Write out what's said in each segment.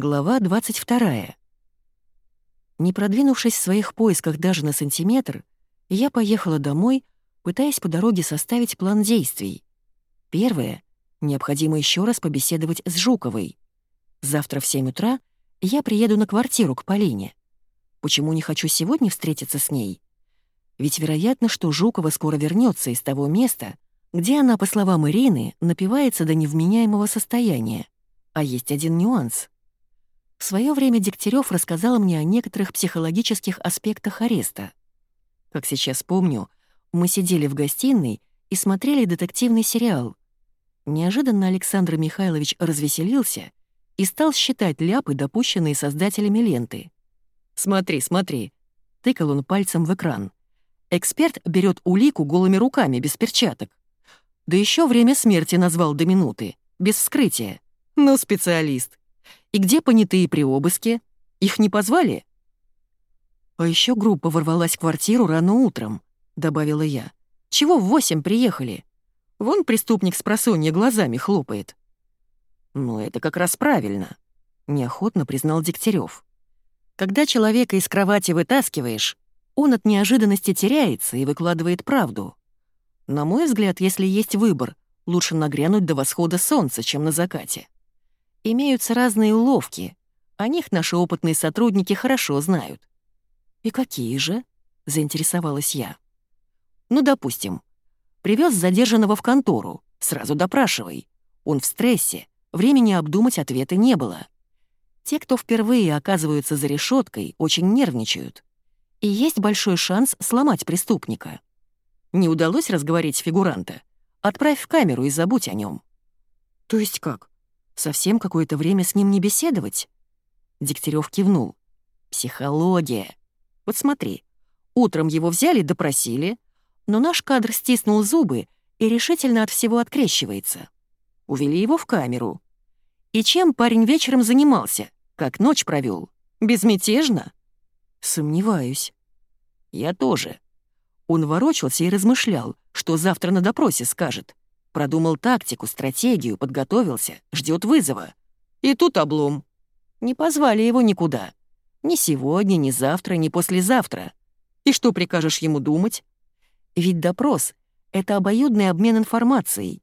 Глава 22. Не продвинувшись в своих поисках даже на сантиметр, я поехала домой, пытаясь по дороге составить план действий. Первое — необходимо еще раз побеседовать с Жуковой. Завтра в 7 утра я приеду на квартиру к Полине. Почему не хочу сегодня встретиться с ней? Ведь вероятно, что Жукова скоро вернется из того места, где она, по словам Ирины, напивается до невменяемого состояния. А есть один нюанс — в свое время Дегтярев рассказал мне о некоторых психологических аспектах ареста. Как сейчас помню, мы сидели в гостиной и смотрели детективный сериал. Неожиданно Александр Михайлович развеселился и стал считать ляпы, допущенные создателями ленты. «Смотри, смотри», — тыкал он пальцем в экран. Эксперт берет улику голыми руками, без перчаток. Да еще время смерти назвал до минуты, без вскрытия. Ну, специалист. И где понятые при обыске? Их не позвали?» «А еще группа ворвалась в квартиру рано утром», — добавила я. «Чего в восемь приехали? Вон преступник с просонья глазами хлопает». «Ну, это как раз правильно», — неохотно признал Дегтярев. «Когда человека из кровати вытаскиваешь, он от неожиданности теряется и выкладывает правду. На мой взгляд, если есть выбор, лучше нагрянуть до восхода солнца, чем на закате. Имеются разные уловки. О них наши опытные сотрудники хорошо знают. «И какие же?» — заинтересовалась я. «Ну, допустим, привез задержанного в контору, сразу допрашивай. Он в стрессе, времени обдумать ответы не было. Те, кто впервые оказываются за решеткой, очень нервничают. И есть большой шанс сломать преступника. Не удалось разговорить фигуранта? Отправь в камеру и забудь о нем. «То есть как? Совсем какое-то время с ним не беседовать?» Дегтярев кивнул. «Психология. Вот смотри, утром его взяли, допросили, но наш кадр стиснул зубы и решительно от всего открещивается. Увели его в камеру. И чем парень вечером занимался? Как ночь провел? Безмятежно? Сомневаюсь. Я тоже. Он ворочался и размышлял, что завтра на допросе скажет. Продумал тактику, стратегию, подготовился, ждет вызова. И тут облом. Не позвали его никуда. Ни сегодня, ни завтра, ни послезавтра. И что прикажешь ему думать? Ведь допрос — это обоюдный обмен информацией.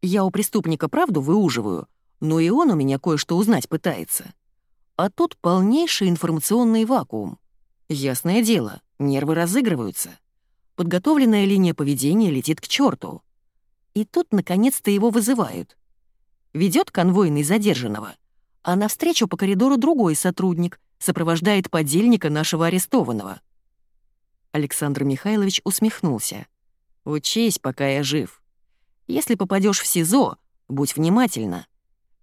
Я у преступника правду выуживаю, но и он у меня кое-что узнать пытается. А тут полнейший информационный вакуум. Ясное дело, нервы разыгрываются. Подготовленная линия поведения летит к черту. И тут, наконец-то, его вызывают. Ведет конвойный задержанного, а навстречу по коридору другой сотрудник сопровождает подельника нашего арестованного. Александр Михайлович усмехнулся. «Учись, пока я жив. Если попадешь в СИЗО, будь внимательна.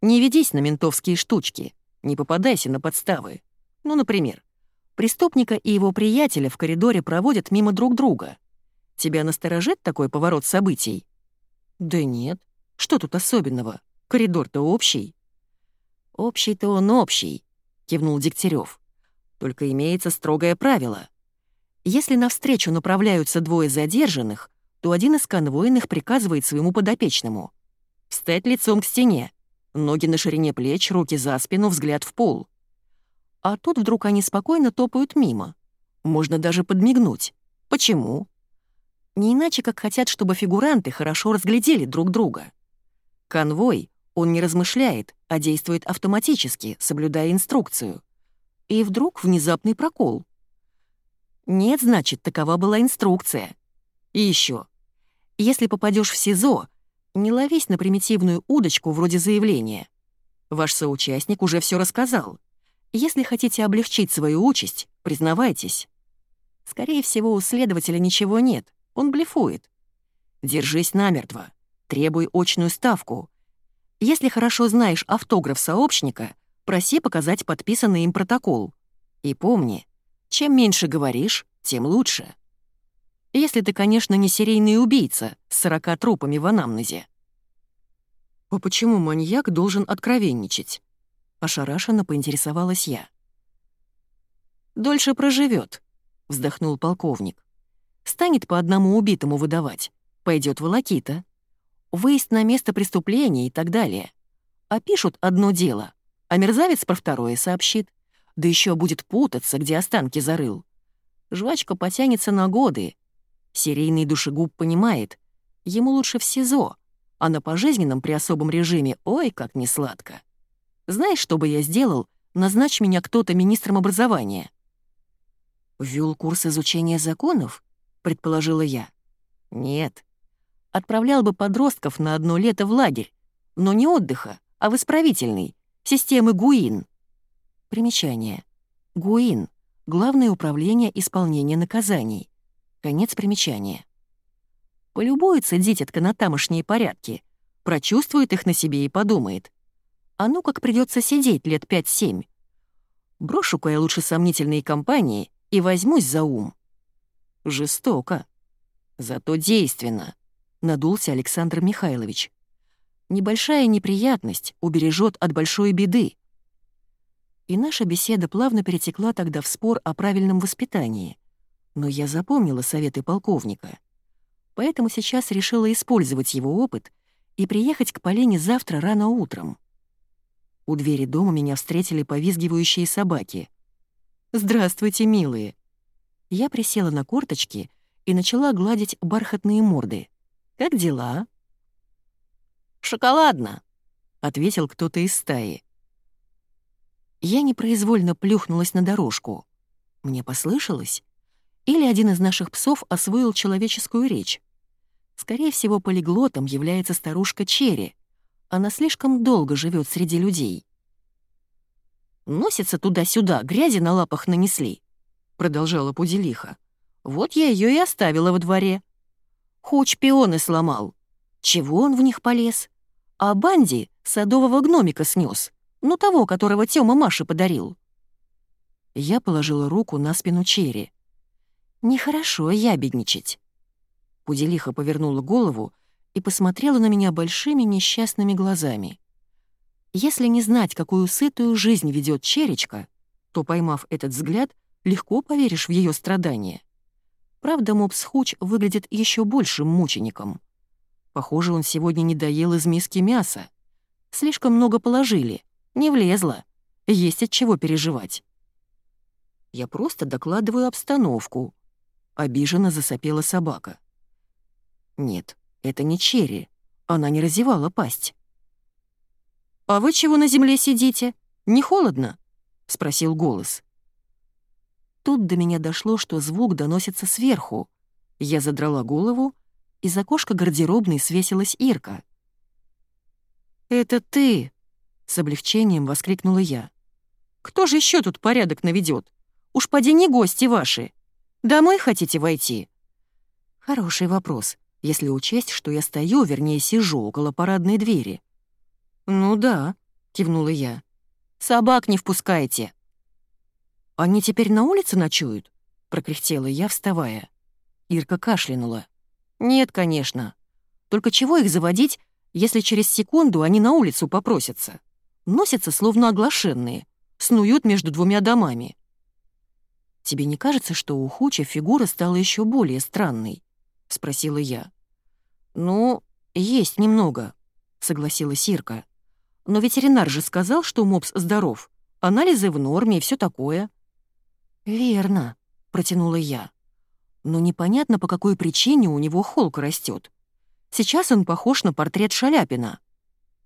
Не ведись на ментовские штучки, не попадайся на подставы. Ну, например, преступника и его приятеля в коридоре проводят мимо друг друга. Тебя насторожит такой поворот событий?» «Да нет. Что тут особенного? Коридор-то общий». «Общий-то он общий», — кивнул Дегтярев. «Только имеется строгое правило. Если навстречу направляются двое задержанных, то один из конвойных приказывает своему подопечному встать лицом к стене, ноги на ширине плеч, руки за спину, взгляд в пол. А тут вдруг они спокойно топают мимо. Можно даже подмигнуть. Почему? Не иначе, как хотят, чтобы фигуранты хорошо разглядели друг друга. Конвой, он не размышляет, а действует автоматически, соблюдая инструкцию. И вдруг внезапный прокол. Нет, значит, такова была инструкция. И еще. Если попадешь в СИЗО, не ловись на примитивную удочку вроде заявления. Ваш соучастник уже все рассказал. Если хотите облегчить свою участь, признавайтесь. Скорее всего, у следователя ничего нет, он блефует. Держись намертво. Требуй очную ставку. Если хорошо знаешь автограф сообщника, проси показать подписанный им протокол. И помни, чем меньше говоришь, тем лучше. Если ты, конечно, не серийный убийца с 40 трупами в анамнезе. «А почему маньяк должен откровенничать?» Ошарашенно поинтересовалась я. «Дольше проживет, вздохнул полковник. Станет по одному убитому выдавать. Пойдет волокита. Выезд на место преступления и так далее. Опишут одно дело, а мерзавец про второе сообщит. Да еще будет путаться, где останки зарыл. Жвачка потянется на годы. Серийный душегуб понимает, ему лучше в СИЗО, а на пожизненном при особом режиме ой, как не сладко. Знаешь, что бы я сделал, назначь меня кто-то министром образования. «Ввел курс изучения законов?» — предположила я. «Нет. Отправлял бы подростков на одно лето в лагерь, но не отдыха, а в исправительный, системы ГУИН». Примечание. ГУИН — Главное управление исполнения наказаний. Конец примечания. Полюбуется дитятка на тамошние порядки, прочувствует их на себе и подумает. А ну как придется сидеть лет пять-семь. Брошу-ка я лучше сомнительные компании и возьмусь за ум. Жестоко. Зато действенно, надулся Александр Михайлович. Небольшая неприятность убережет от большой беды. И наша беседа плавно перетекла тогда в спор о правильном воспитании. Но я запомнила советы полковника. Поэтому сейчас решила использовать его опыт и приехать к Полине завтра рано утром. У двери дома меня встретили повизгивающие собаки — «Здравствуйте, милые!» Я присела на корточки и начала гладить бархатные морды. «Как дела?» «Шоколадно!» — ответил кто-то из стаи. Я непроизвольно плюхнулась на дорожку. Мне послышалось? Или один из наших псов освоил человеческую речь? Скорее всего, полиглотом является старушка Черри. Она слишком долго живет среди людей. Носится туда-сюда, грязи на лапах нанесли», — продолжала Пуделиха. «Вот я ее и оставила во дворе. Хуч пионы сломал. Чего он в них полез? А Банди садового гномика снес, ну того, которого Тёма Маше подарил». Я положила руку на спину Черри. «Нехорошо ябедничать». Пуделиха повернула голову и посмотрела на меня большими несчастными глазами. Если не знать, какую сытую жизнь ведет Черечка, то, поймав этот взгляд, легко поверишь в ее страдания. Правда, мопс Хуч выглядит еще большим мучеником. Похоже, он сегодня не доел из миски мяса. Слишком много положили, не влезло. Есть от чего переживать. Я просто докладываю обстановку. Обиженно засопела собака. Нет, это не Черри. Она не разевала пасть. «А вы чего на земле сидите? Не холодно?» — спросил голос. Тут до меня дошло, что звук доносится сверху. Я задрала голову, и за окошка гардеробной свесилась Ирка. «Это ты!» — с облегчением воскликнула я. «Кто же еще тут порядок наведет? Уж поди не гости ваши. Домой хотите войти?» Хороший вопрос, если учесть, что я стою, вернее, сижу около парадной двери. «Ну да», — кивнула я. «Собак не впускайте». «Они теперь на улице ночуют?» — прокряхтела я, вставая. Ирка кашлянула. «Нет, конечно. Только чего их заводить, если через секунду они на улицу попросятся? Носятся, словно оглашенные, снуют между двумя домами». «Тебе не кажется, что у Хуча фигура стала еще более странной?» — спросила я. «Ну, есть немного», — согласилась Ирка. Но ветеринар же сказал, что мопс здоров. Анализы в норме и все такое». «Верно», — протянула я. «Но непонятно, по какой причине у него холк растет. Сейчас он похож на портрет Шаляпина».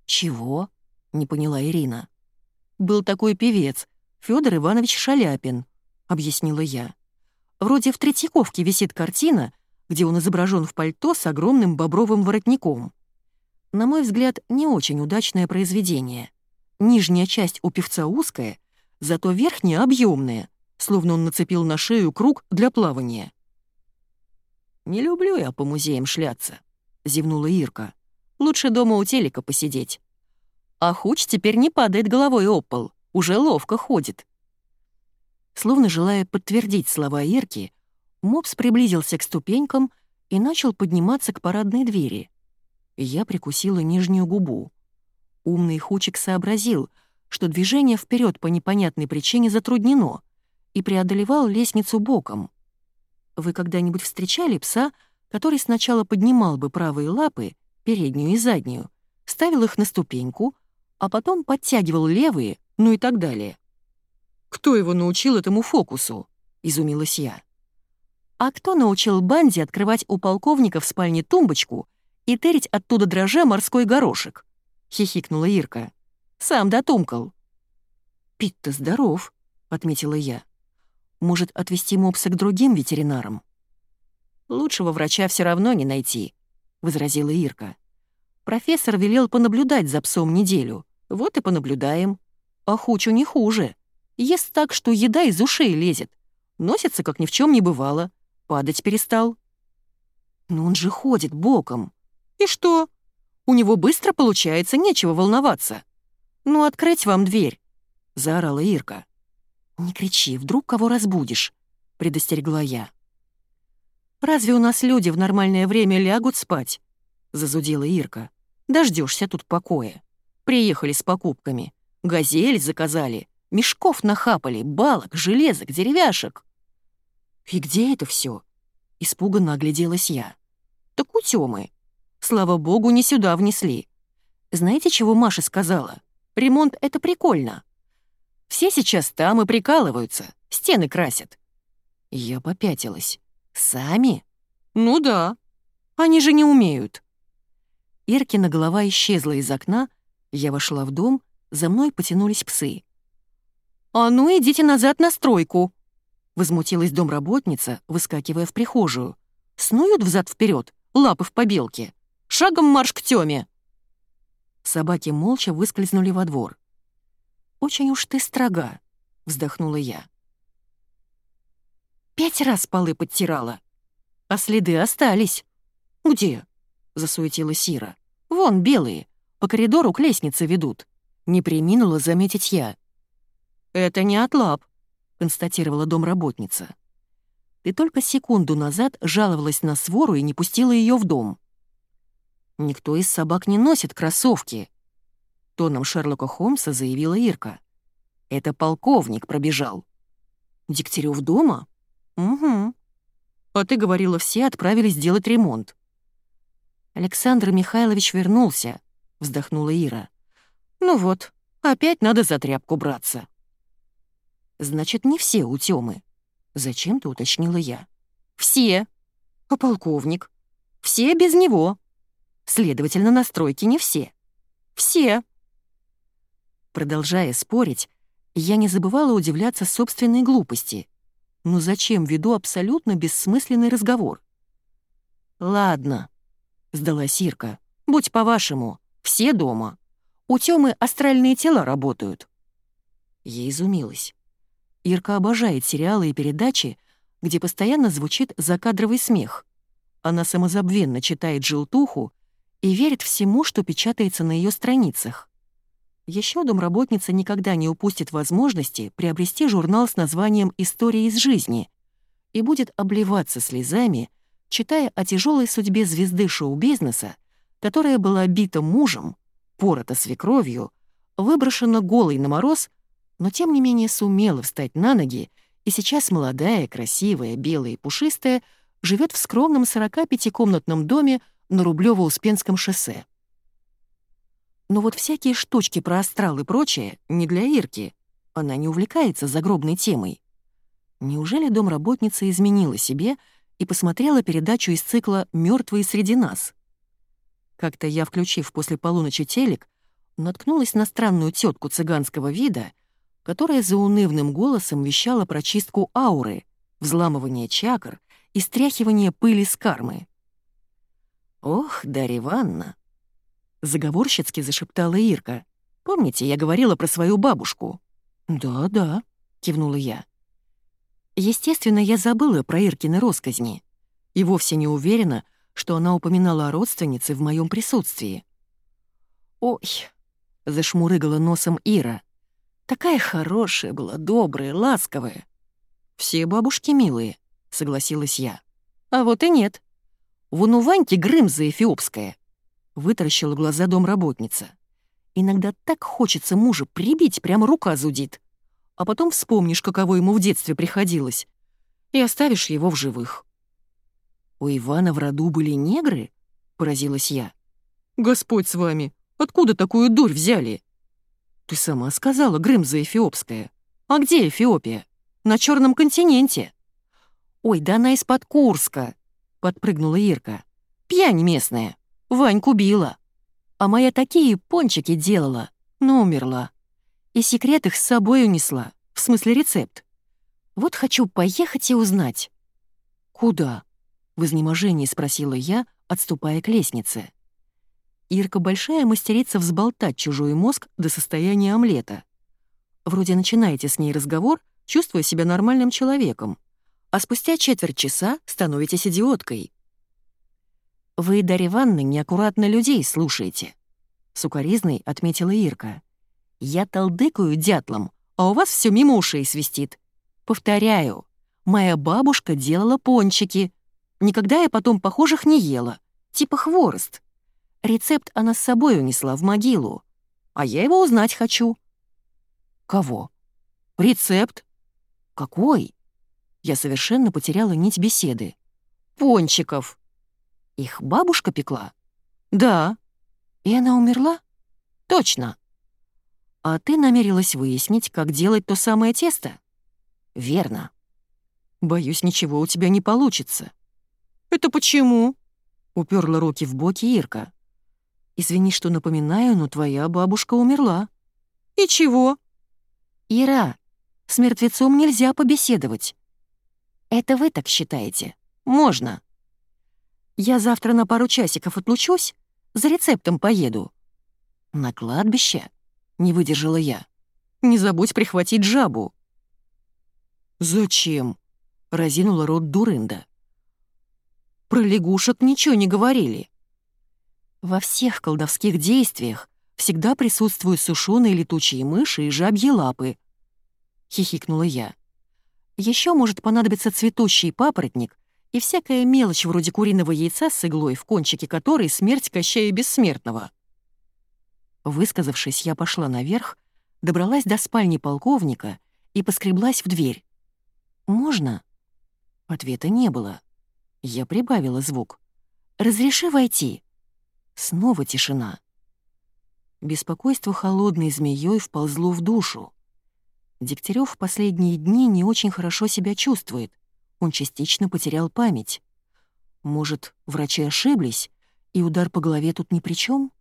«Чего?» — не поняла Ирина. «Был такой певец, Федор Иванович Шаляпин», — объяснила я. «Вроде в Третьяковке висит картина, где он изображен в пальто с огромным бобровым воротником. На мой взгляд, не очень удачное произведение. Нижняя часть у певца узкая, зато верхняя объемная, словно он нацепил на шею круг для плавания. «Не люблю я по музеям шляться», — зевнула Ирка. «Лучше дома у телека посидеть». А Хуч теперь не падает головой об пол, уже ловко ходит. Словно желая подтвердить слова Ирки, Мопс приблизился к ступенькам и начал подниматься к парадной двери. Я прикусила нижнюю губу. Умный Хучик сообразил, что движение вперед по непонятной причине затруднено, и преодолевал лестницу боком. Вы когда-нибудь встречали пса, который сначала поднимал бы правые лапы, переднюю и заднюю, ставил их на ступеньку, а потом подтягивал левые, ну и так далее. «Кто его научил этому фокусу?» — изумилась я. «А кто научил Банди открывать у полковника в спальне тумбочку и тырить оттуда дрожа морской горошек?» — хихикнула Ирка. «Сам дотумкал». «Пит-то здоров», — отметила я. «Может, отвезти мопса к другим ветеринарам?» «Лучшего врача все равно не найти», — возразила Ирка. «Профессор велел понаблюдать за псом неделю. Вот и понаблюдаем. А Хучу не хуже. Ест так, что еда из ушей лезет. Носится, как ни в чем не бывало. Падать перестал». «Но он же ходит боком». «И что? У него быстро получается, нечего волноваться». «Ну, открыть вам дверь», — заорала Ирка. «Не кричи, вдруг кого разбудишь», — предостерегла я. «Разве у нас люди в нормальное время лягут спать?» — зазудила Ирка. Дождешься тут покоя. Приехали с покупками. Газель заказали, мешков нахапали, балок, железок, деревяшек». «И где это все? испуганно огляделась я. «Так у Тёмы. Слава богу, не сюда внесли. Знаете, чего Маша сказала? Ремонт — это прикольно. Все сейчас там и прикалываются, стены красят». Я попятилась. «Сами?» «Ну да. Они же не умеют». Иркина голова исчезла из окна, я вошла в дом, за мной потянулись псы. «А ну, идите назад на стройку!» — возмутилась домработница, выскакивая в прихожую. «Снуют взад вперед, лапы в побелке. Шагом марш к Тёме!» Собаки молча выскользнули во двор. «Очень уж ты строга», — вздохнула я. «Пять раз полы подтирала. А следы остались». «Где?» — засуетилась Сира. «Вон, белые, по коридору к лестнице ведут». Не приминула заметить я. «Это не отлап», — констатировала домработница. «Ты только секунду назад жаловалась на свору и не пустила ее в дом». «Никто из собак не носит кроссовки», — тоном Шерлока Холмса заявила Ирка. «Это полковник пробежал». «Дегтярев дома?» «Угу». «А ты говорила, все отправились делать ремонт». «Александр Михайлович вернулся», — вздохнула Ира. «Ну вот, опять надо за тряпку браться». «Значит, не все у Тёмы», — зачем-то уточнила я. «Все. А полковник? Все без него. Следовательно, на стройке не все. Все». Продолжая спорить, я не забывала удивляться собственной глупости. Ну зачем веду абсолютно бессмысленный разговор? «Ладно», — сдалась Ирка, — «будь по-вашему, все дома. У Тёмы астральные тела работают». Я изумилась. Ирка обожает сериалы и передачи, где постоянно звучит закадровый смех. Она самозабвенно читает «желтуху» и верит всему, что печатается на ее страницах. Еще домработница никогда не упустит возможности приобрести журнал с названием «История из жизни» и будет обливаться слезами, читая о тяжелой судьбе звезды шоу-бизнеса, которая была бита мужем, порота свекровью, выброшена голой на мороз, но тем не менее сумела встать на ноги и сейчас молодая, красивая, белая и пушистая живет в скромном 45-комнатном доме на Рублёво-Успенском шоссе. Но вот всякие штучки про астрал и прочее не для Ирки. Она не увлекается загробной темой. Неужели домработница изменила себе и посмотрела передачу из цикла «Мёртвые среди нас»? Как-то я, включив после полуночи телек, наткнулась на странную тетку цыганского вида, которая за унывным голосом вещала про чистку ауры, взламывание чакр и стряхивание пыли с кармы. «Ох, Дарья Ивановна!» Заговорщицки зашептала Ирка. «Помните, я говорила про свою бабушку?» «Да, да», — кивнула я. Естественно, я забыла про Иркины росказни и вовсе не уверена, что она упоминала о родственнице в моем присутствии. «Ой», — зашмурыгала носом Ира, — «такая хорошая была, добрая, ласковая». «Все бабушки милые», — согласилась я. «А вот и нет. Вон у Ваньки Грымза эфиопская», — вытаращила глаза домработница. «Иногда так хочется мужа прибить, прямо рука зудит. А потом вспомнишь, каково ему в детстве приходилось, и оставишь его в живых». «У Ивана в роду были негры?» — поразилась я. «Господь с вами! Откуда такую дурь взяли?» Ты сама сказала, Грымза эфиопская. А где Эфиопия? На Черном континенте. Ой, да она из-под Курска, подпрыгнула Ирка. Пьянь местная. Ваньку била. А моя такие пончики делала, но умерла. И секрет их с собой унесла, в смысле рецепт. Вот хочу поехать и узнать. «Куда?» — в изнеможении спросила я, отступая к лестнице. Ирка большая мастерица взболтать чужой мозг до состояния омлета. Вроде начинаете с ней разговор, чувствуя себя нормальным человеком, а спустя четверть часа становитесь идиоткой. «Вы, Дарья Ивановна, неаккуратно людей слушаете», — сукоризной отметила Ирка. «Я толдыкаю дятлом, а у вас все мимо ушей свистит. Повторяю, моя бабушка делала пончики. Никогда я потом похожих не ела, типа хворост. Рецепт она с собой унесла в могилу, а я его узнать хочу». «Кого?» «Рецепт». «Какой?» Я совершенно потеряла нить беседы. «Пончиков». «Их бабушка пекла?» «Да». «И она умерла?» «Точно». «А ты намерилась выяснить, как делать то самое тесто?» «Верно». «Боюсь, ничего у тебя не получится». «Это почему?» — уперла руки в боки Ирка. «Извини, что напоминаю, но твоя бабушка умерла». «И чего?» «Ира, с мертвецом нельзя побеседовать». «Это вы так считаете? Можно». «Я завтра на пару часиков отлучусь, за рецептом поеду». «На кладбище?» — не выдержала я. «Не забудь прихватить жабу». «Зачем?» — разинула рот Дурында. «Про лягушек ничего не говорили». Во всех колдовских действиях всегда присутствуют сушеные летучие мыши и жабьи лапы», — хихикнула я. Еще может понадобиться цветущий папоротник и всякая мелочь вроде куриного яйца с иглой, в кончике которой смерть Кощея Бессмертного». Высказавшись, я пошла наверх, добралась до спальни полковника и поскреблась в дверь. «Можно?» Ответа не было. Я прибавила звук. «Разреши войти?» Снова тишина. Беспокойство холодной змеей вползло в душу. Дегтярев в последние дни не очень хорошо себя чувствует. Он частично потерял память. Может, врачи ошиблись, и удар по голове тут ни при чем?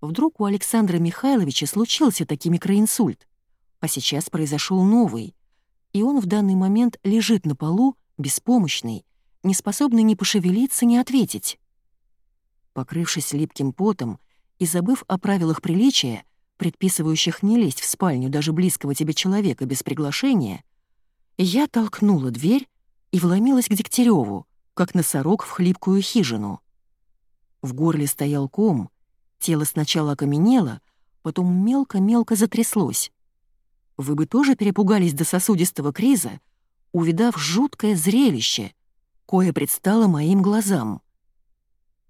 Вдруг у Александра Михайловича случился таки микроинсульт, а сейчас произошел новый, и он в данный момент лежит на полу, беспомощный, не способный ни пошевелиться, ни ответить. Покрывшись липким потом, и забыв о правилах приличия, предписывающих не лезть в спальню даже близкого тебе человека без приглашения, я толкнула дверь и вломилась к Дегтяреву, как носорог в хлипкую хижину. В горле стоял ком, тело сначала окаменело, потом мелко-мелко затряслось. Вы бы тоже перепугались до сосудистого криза, увидав жуткое зрелище, кое предстало моим глазам.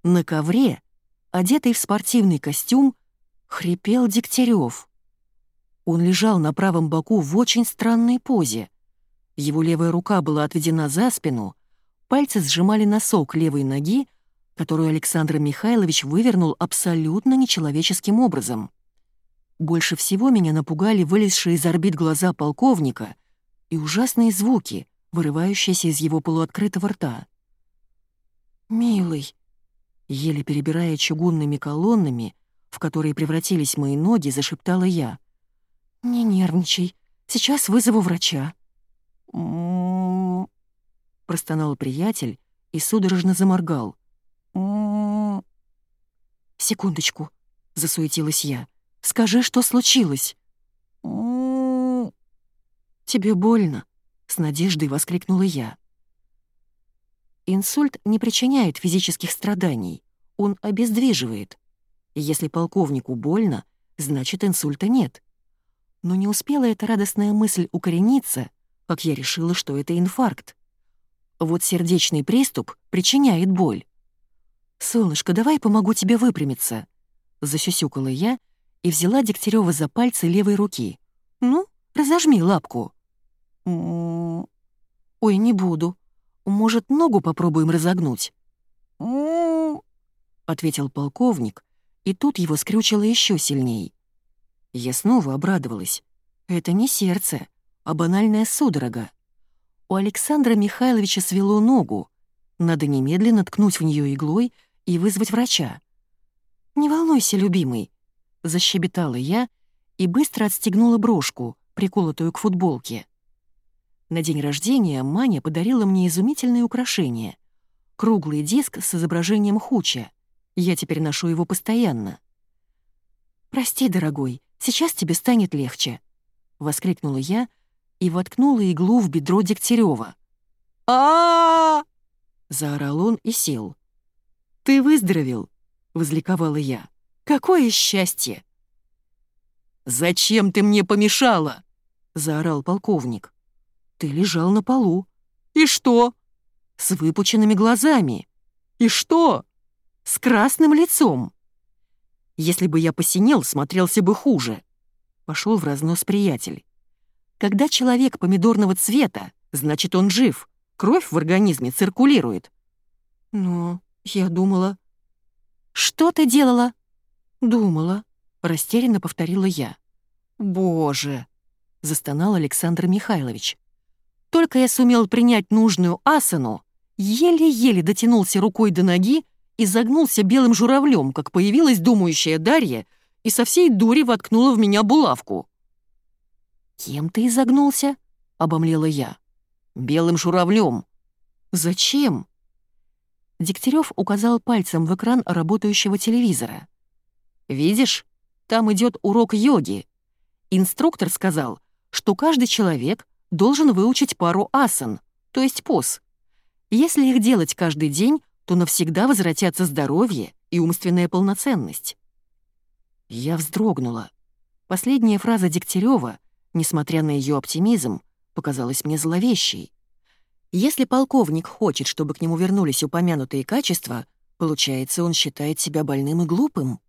На ковре одетый в спортивный костюм, хрипел Дегтярев. Он лежал на правом боку в очень странной позе. Его левая рука была отведена за спину, пальцы сжимали носок левой ноги, которую Александр Михайлович вывернул абсолютно нечеловеческим образом. Больше всего меня напугали вылезшие из орбит глаза полковника и ужасные звуки, вырывающиеся из его полуоткрытого рта. «Милый», Еле перебирая чугунными колоннами, в которые превратились мои ноги, зашептала я. «Не нервничай, сейчас вызову врача». Простонал приятель и судорожно заморгал. «Секундочку», — засуетилась я. «Скажи, что случилось?» «Тебе больно?» — с надеждой воскликнула я. Инсульт не причиняет физических страданий, он обездвиживает. Если полковнику больно, значит инсульта нет. Но не успела эта радостная мысль укорениться, как я решила, что это инфаркт. Вот сердечный приступ причиняет боль. «Солнышко, давай помогу тебе выпрямиться», — засюсюкала я и взяла Дегтярёва за пальцы левой руки. «Ну, разожми лапку». «Ой, не буду. Может, ногу попробуем разогнуть?» «ответил полковник, и тут его скрючило еще сильней. Я снова обрадовалась. Это не сердце, а банальная судорога. У Александра Михайловича свело ногу. Надо немедленно ткнуть в нее иглой и вызвать врача. «Не волнуйся, любимый», — защебетала я и быстро отстегнула брошку, приколотую к футболке. На день рождения Маня подарила мне изумительное украшение — круглый диск с изображением Хуча. Я теперь ношу его постоянно. «Прости, дорогой, сейчас тебе станет легче», — воскликнула я и воткнула иглу в бедро Дегтярева. а заорал он и сел. «Ты выздоровел», — возликовала я. «Какое счастье!» «Зачем ты мне помешала?» — заорал полковник. «Ты лежал на полу». «И что?» «С выпученными глазами». «И что?» «С красным лицом». «Если бы я посинел, смотрелся бы хуже», — пошел в разнос приятель. «Когда человек помидорного цвета, значит, он жив, кровь в организме циркулирует». «Но я думала...» «Что ты делала?» «Думала», — растерянно повторила я. «Боже!» — застонал Александр Михайлович. «Только я сумел принять нужную асану, еле-еле дотянулся рукой до ноги и загнулся белым журавлем, как появилась думающая Дарья и со всей дури воткнула в меня булавку». «Кем ты изогнулся?» — обомлела я. «Белым журавлем». «Зачем?» Дегтярев указал пальцем в экран работающего телевизора. «Видишь, там идет урок йоги. Инструктор сказал, что каждый человек должен выучить пару асан, то есть поз. Если их делать каждый день, то навсегда возвратятся здоровье и умственная полноценность». Я вздрогнула. Последняя фраза Дегтярева, несмотря на ее оптимизм, показалась мне зловещей. Если полковник хочет, чтобы к нему вернулись упомянутые качества, получается, он считает себя больным и глупым.